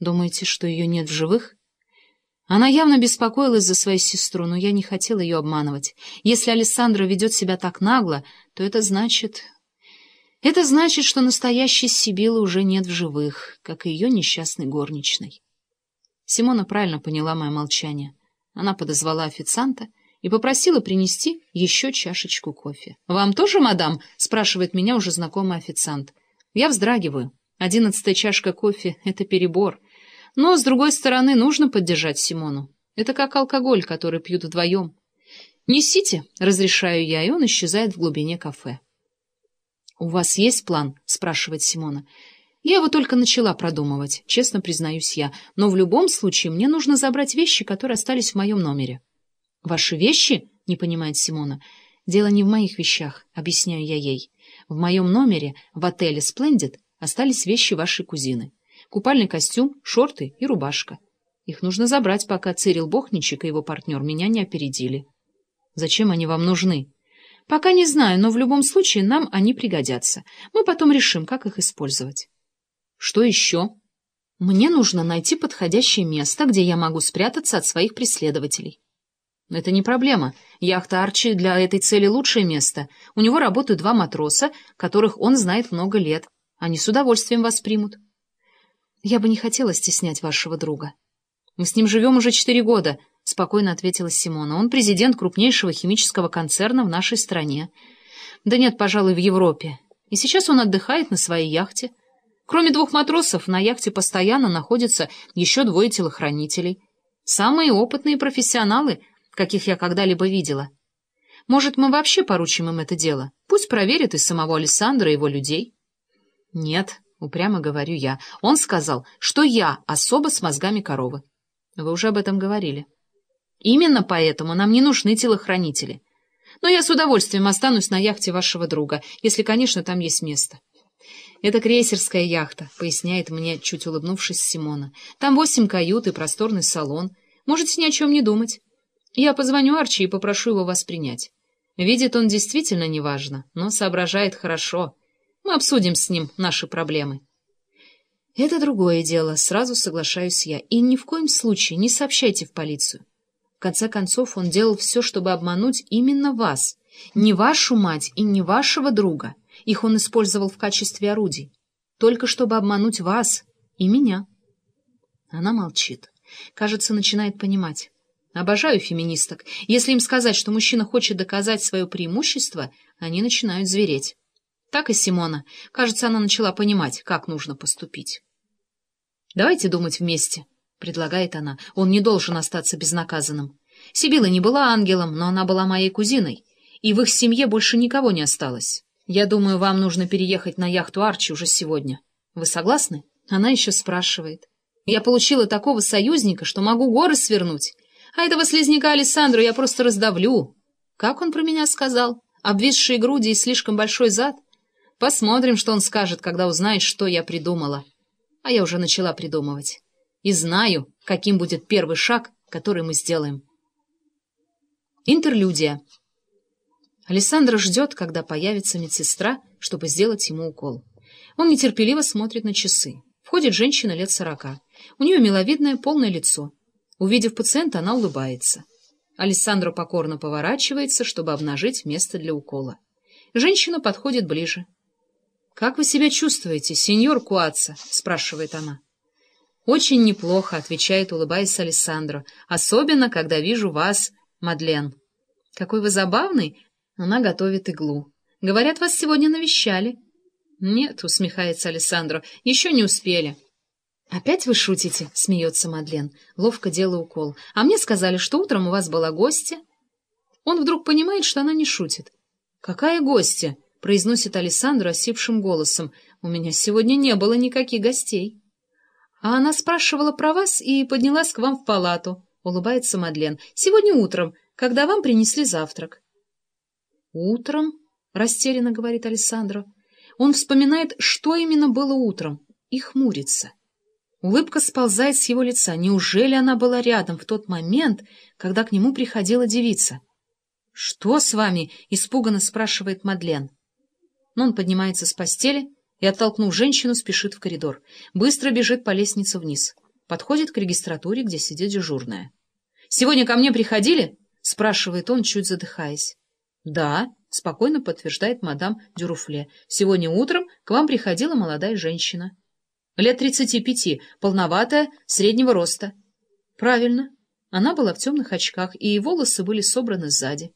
Думаете, что ее нет в живых? Она явно беспокоилась за свою сестру, но я не хотела ее обманывать. Если Александра ведет себя так нагло, то это значит... Это значит, что настоящей Сибилы уже нет в живых, как и ее несчастной горничной. Симона правильно поняла мое молчание. Она подозвала официанта и попросила принести еще чашечку кофе. «Вам тоже, мадам?» — спрашивает меня уже знакомый официант. Я вздрагиваю. Одиннадцатая чашка кофе — это перебор. Но, с другой стороны, нужно поддержать Симону. Это как алкоголь, который пьют вдвоем. «Несите», — разрешаю я, и он исчезает в глубине кафе. «У вас есть план?» — спрашивает Симона. «Я его только начала продумывать, честно признаюсь я, но в любом случае мне нужно забрать вещи, которые остались в моем номере». «Ваши вещи?» — не понимает Симона. «Дело не в моих вещах», — объясняю я ей. «В моем номере в отеле «Сплендид» остались вещи вашей кузины. Купальный костюм, шорты и рубашка. Их нужно забрать, пока Цирил Бохничек и его партнер меня не опередили». «Зачем они вам нужны?» «Пока не знаю, но в любом случае нам они пригодятся. Мы потом решим, как их использовать». «Что еще?» «Мне нужно найти подходящее место, где я могу спрятаться от своих преследователей». Это не проблема. Яхта Арчи для этой цели лучшее место. У него работают два матроса, которых он знает много лет. Они с удовольствием вас примут. Я бы не хотела стеснять вашего друга. Мы с ним живем уже четыре года, — спокойно ответила Симона. Он президент крупнейшего химического концерна в нашей стране. Да нет, пожалуй, в Европе. И сейчас он отдыхает на своей яхте. Кроме двух матросов, на яхте постоянно находятся еще двое телохранителей. Самые опытные профессионалы — каких я когда-либо видела. Может, мы вообще поручим им это дело? Пусть проверят и самого Александра, и его людей. Нет, упрямо говорю я. Он сказал, что я особо с мозгами коровы. Вы уже об этом говорили. Именно поэтому нам не нужны телохранители. Но я с удовольствием останусь на яхте вашего друга, если, конечно, там есть место. Это крейсерская яхта, поясняет мне, чуть улыбнувшись Симона. Там восемь кают и просторный салон. Можете ни о чем не думать. Я позвоню Арчи и попрошу его вас принять. Видит он действительно неважно, но соображает хорошо. Мы обсудим с ним наши проблемы. Это другое дело, сразу соглашаюсь я. И ни в коем случае не сообщайте в полицию. В конце концов, он делал все, чтобы обмануть именно вас. Не вашу мать и не вашего друга. Их он использовал в качестве орудий. Только чтобы обмануть вас и меня. Она молчит. Кажется, начинает понимать. Обожаю феминисток. Если им сказать, что мужчина хочет доказать свое преимущество, они начинают звереть. Так и Симона. Кажется, она начала понимать, как нужно поступить. «Давайте думать вместе», — предлагает она. «Он не должен остаться безнаказанным. Сибила не была ангелом, но она была моей кузиной, и в их семье больше никого не осталось. Я думаю, вам нужно переехать на яхту Арчи уже сегодня. Вы согласны?» Она еще спрашивает. «Я получила такого союзника, что могу горы свернуть». А этого слизняка Александру я просто раздавлю. Как он про меня сказал? Обвисшие груди и слишком большой зад? Посмотрим, что он скажет, когда узнает, что я придумала. А я уже начала придумывать. И знаю, каким будет первый шаг, который мы сделаем. Интерлюдия. Александра ждет, когда появится медсестра, чтобы сделать ему укол. Он нетерпеливо смотрит на часы. Входит женщина лет сорока. У нее миловидное полное лицо. Увидев пациента, она улыбается. Алессандро покорно поворачивается, чтобы обнажить место для укола. Женщина подходит ближе. «Как вы себя чувствуете, сеньор Куаца?» — спрашивает она. «Очень неплохо», — отвечает, улыбаясь Алессандро. «Особенно, когда вижу вас, Мадлен». «Какой вы забавный!» Она готовит иглу. «Говорят, вас сегодня навещали». «Нет», — усмехается Алессандро, — «еще не успели». «Опять вы шутите?» — смеется Мадлен, ловко делая укол. «А мне сказали, что утром у вас была гостья». Он вдруг понимает, что она не шутит. «Какая гостья?» — произносит Александра осипшим голосом. «У меня сегодня не было никаких гостей». «А она спрашивала про вас и поднялась к вам в палату», — улыбается Мадлен. «Сегодня утром, когда вам принесли завтрак». «Утром?» — растерянно говорит Александра. Он вспоминает, что именно было утром, и хмурится. Улыбка сползает с его лица. Неужели она была рядом в тот момент, когда к нему приходила девица? «Что с вами?» — испуганно спрашивает Мадлен. Но он поднимается с постели и, оттолкнув женщину, спешит в коридор. Быстро бежит по лестнице вниз. Подходит к регистратуре, где сидит дежурная. «Сегодня ко мне приходили?» — спрашивает он, чуть задыхаясь. «Да», — спокойно подтверждает мадам Дюруфле. «Сегодня утром к вам приходила молодая женщина. Лет тридцати пяти, полноватая, среднего роста». «Правильно. Она была в темных очках, и волосы были собраны сзади.